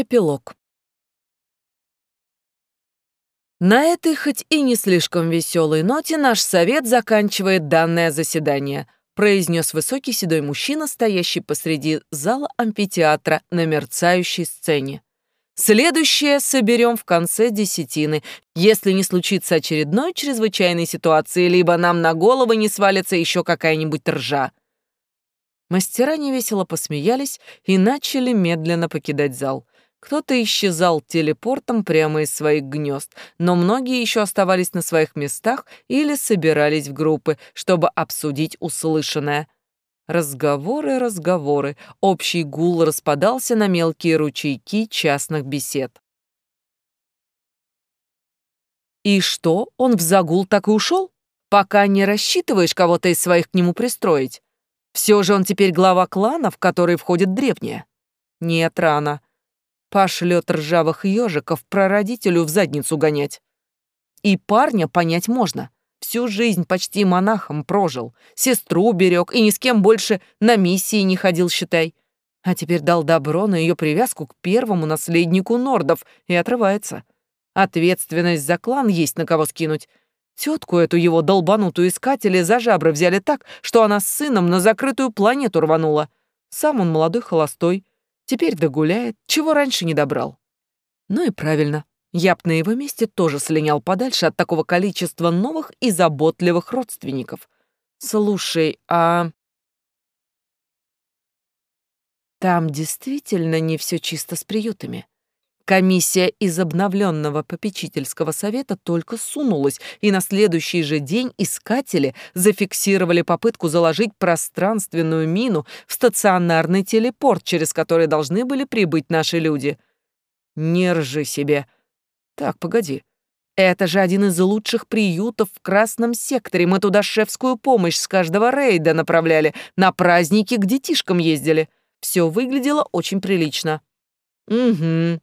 Эпилог. На этой, хоть и не слишком веселой ноте, наш совет заканчивает данное заседание, произнес высокий седой мужчина, стоящий посреди зала амфитеатра на мерцающей сцене. Следующее соберем в конце десятины, если не случится очередной чрезвычайной ситуации, либо нам на головы не свалится еще какая-нибудь ржа. Мастера невесело посмеялись и начали медленно покидать зал. Кто-то исчезал телепортом прямо из своих гнезд, но многие еще оставались на своих местах или собирались в группы, чтобы обсудить услышанное. Разговоры, разговоры, общий гул распадался на мелкие ручейки частных бесед. И что, он в загул так и ушел? Пока не рассчитываешь кого-то из своих к нему пристроить? Все же он теперь глава клана, в который входит древняя. Нет, рано пошлет ржавых ежиков прародителю в задницу гонять. И парня понять можно. Всю жизнь почти монахом прожил, сестру берег и ни с кем больше на миссии не ходил, считай. А теперь дал добро на ее привязку к первому наследнику Нордов и отрывается. Ответственность за клан есть на кого скинуть. Тетку эту его долбанутую искатели за жабры взяли так, что она с сыном на закрытую планету рванула. Сам он молодой холостой, Теперь догуляет, чего раньше не добрал. Ну и правильно. Я б на его месте тоже слинял подальше от такого количества новых и заботливых родственников. Слушай, а... Там действительно не все чисто с приютами. Комиссия из обновленного попечительского совета только сунулась, и на следующий же день искатели зафиксировали попытку заложить пространственную мину в стационарный телепорт, через который должны были прибыть наши люди. Не ржи себе. Так, погоди. Это же один из лучших приютов в Красном секторе. Мы туда шефскую помощь с каждого рейда направляли, на праздники к детишкам ездили. Все выглядело очень прилично. Угу.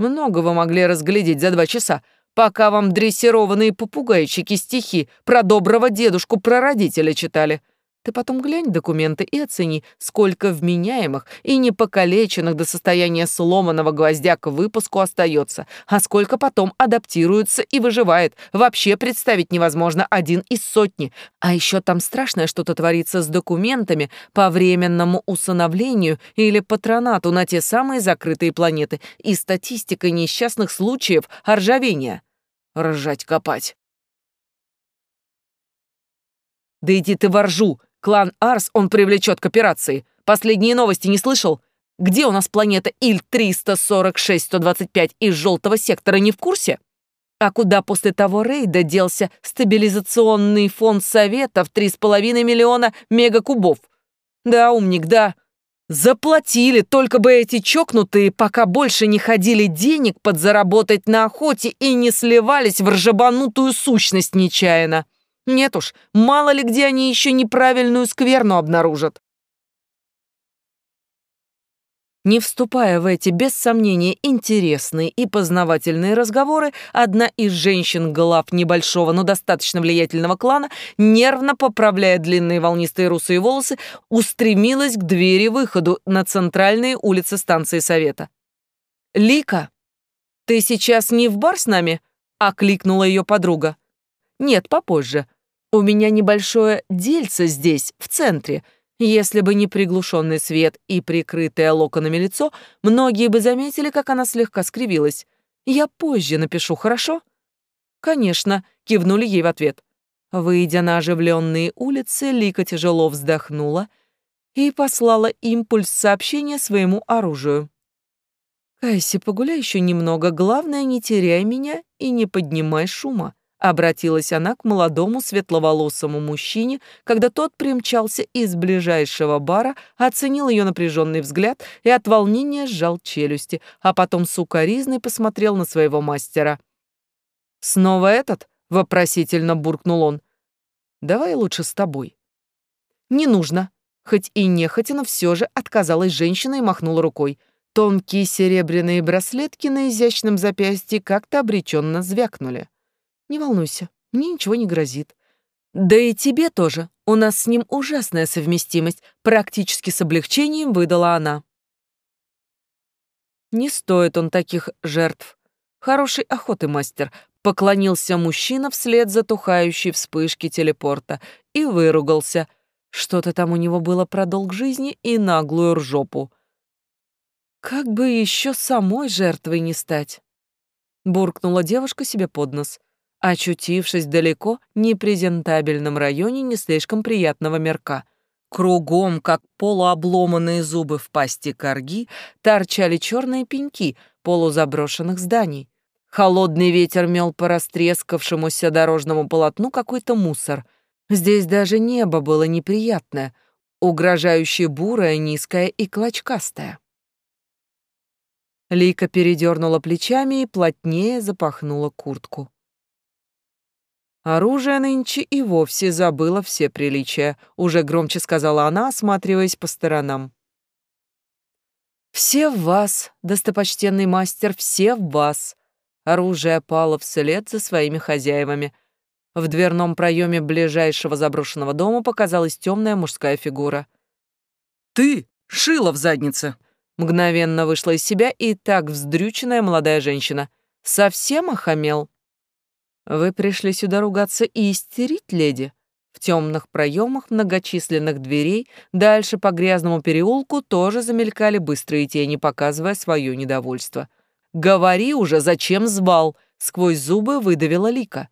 Много вы могли разглядеть за два часа, пока вам дрессированные попугайчики стихи про доброго дедушку-прародителя читали. Ты потом глянь документы и оцени, сколько вменяемых и непокалеченных до состояния сломанного гвоздя к выпуску остается, а сколько потом адаптируется и выживает. Вообще представить невозможно один из сотни. А еще там страшное что-то творится с документами по временному усыновлению или патронату на те самые закрытые планеты и статистикой несчастных случаев ржавения. Ржать копать. «Да иди ты воржу!» Клан Арс он привлечет к операции. Последние новости не слышал? Где у нас планета Иль-346-125 из желтого сектора, не в курсе? А куда после того рейда делся стабилизационный фонд Совета в 3,5 миллиона мегакубов? Да, умник, да. Заплатили, только бы эти чокнутые, пока больше не ходили денег подзаработать на охоте и не сливались в ржабанутую сущность нечаянно. Нет уж, мало ли где они еще неправильную скверну обнаружат. Не вступая в эти, без сомнения, интересные и познавательные разговоры, одна из женщин-глав небольшого, но достаточно влиятельного клана, нервно поправляя длинные волнистые русые волосы, устремилась к двери-выходу на центральные улицы станции Совета. «Лика, ты сейчас не в бар с нами?» — окликнула ее подруга. «Нет, попозже. У меня небольшое дельце здесь, в центре. Если бы не приглушенный свет и прикрытое локонами лицо, многие бы заметили, как она слегка скривилась. Я позже напишу, хорошо? Конечно, кивнули ей в ответ. Выйдя на оживленные улицы, Лика тяжело вздохнула и послала импульс сообщения своему оружию. «Кайси, погуляй еще немного, главное, не теряй меня и не поднимай шума. Обратилась она к молодому светловолосому мужчине, когда тот примчался из ближайшего бара, оценил ее напряженный взгляд и от волнения сжал челюсти, а потом сукоризной посмотрел на своего мастера. «Снова этот?» — вопросительно буркнул он. «Давай лучше с тобой». «Не нужно». Хоть и нехотя, но все же отказалась женщина и махнула рукой. Тонкие серебряные браслетки на изящном запястье как-то обреченно звякнули. Не волнуйся, мне ничего не грозит. Да и тебе тоже. У нас с ним ужасная совместимость, практически с облегчением выдала она. Не стоит он таких жертв. Хороший охоты мастер, поклонился мужчина вслед затухающей вспышки телепорта и выругался. Что-то там у него было про долг жизни и наглую ржопу. Как бы еще самой жертвой не стать? Буркнула девушка себе под нос, очутившись далеко непрезентабельном районе не слишком приятного мерка. Кругом, как полуобломанные зубы в пасти корги, торчали черные пеньки полузаброшенных зданий. Холодный ветер мел по растрескавшемуся дорожному полотну какой-то мусор. Здесь даже небо было неприятное, угрожающе бурое, низкое и клочкастое. Лика передернула плечами и плотнее запахнула куртку. Оружие нынче и вовсе забыло все приличия, уже громче сказала она, осматриваясь по сторонам. «Все в вас, достопочтенный мастер, все в вас!» Оружие пало вслед за своими хозяевами. В дверном проеме ближайшего заброшенного дома показалась темная мужская фигура. «Ты! Шила в заднице!» Мгновенно вышла из себя и так вздрюченная молодая женщина. «Совсем охамел?» «Вы пришли сюда ругаться и истерить, леди?» В темных проемах многочисленных дверей дальше по грязному переулку тоже замелькали быстрые тени, показывая свое недовольство. «Говори уже, зачем звал?» — сквозь зубы выдавила Лика.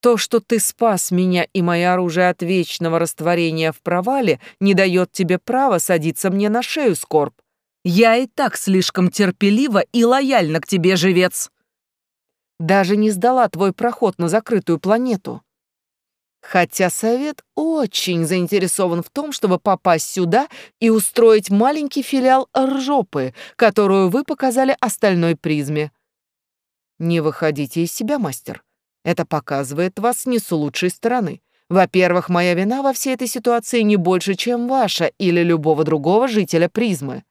«То, что ты спас меня и мое оружие от вечного растворения в провале, не дает тебе права садиться мне на шею, Скорб. Я и так слишком терпелива и лояльна к тебе, живец. Даже не сдала твой проход на закрытую планету. Хотя совет очень заинтересован в том, чтобы попасть сюда и устроить маленький филиал ржопы, которую вы показали остальной призме. Не выходите из себя, мастер. Это показывает вас не с лучшей стороны. Во-первых, моя вина во всей этой ситуации не больше, чем ваша или любого другого жителя призмы.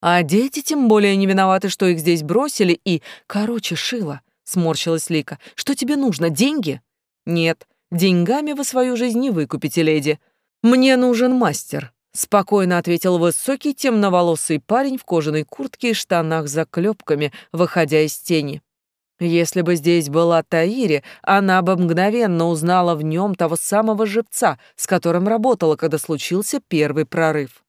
А дети тем более не виноваты, что их здесь бросили и... Короче, Шила, сморщилась Лика, что тебе нужно, деньги? «Нет, деньгами вы свою жизнь не выкупите, леди. Мне нужен мастер», — спокойно ответил высокий темноволосый парень в кожаной куртке и штанах с заклепками, выходя из тени. Если бы здесь была Таири, она бы мгновенно узнала в нем того самого живца, с которым работала, когда случился первый прорыв.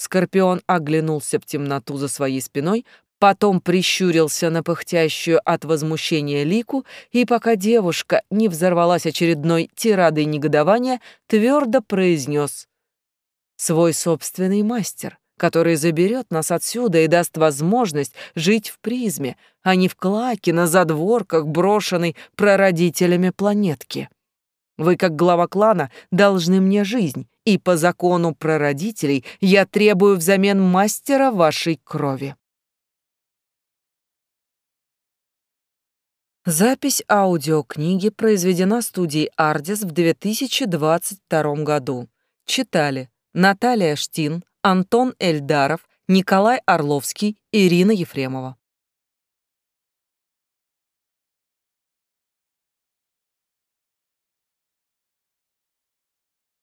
Скорпион оглянулся в темноту за своей спиной, Потом прищурился на пыхтящую от возмущения лику, и пока девушка не взорвалась очередной тирадой негодования, твердо произнес «Свой собственный мастер, который заберет нас отсюда и даст возможность жить в призме, а не в клаке на задворках, брошенной прародителями планетки. Вы, как глава клана, должны мне жизнь, и по закону прародителей я требую взамен мастера вашей крови». Запись аудиокниги произведена студией «Ардис» в 2022 году. Читали Наталья Штин, Антон Эльдаров, Николай Орловский, Ирина Ефремова.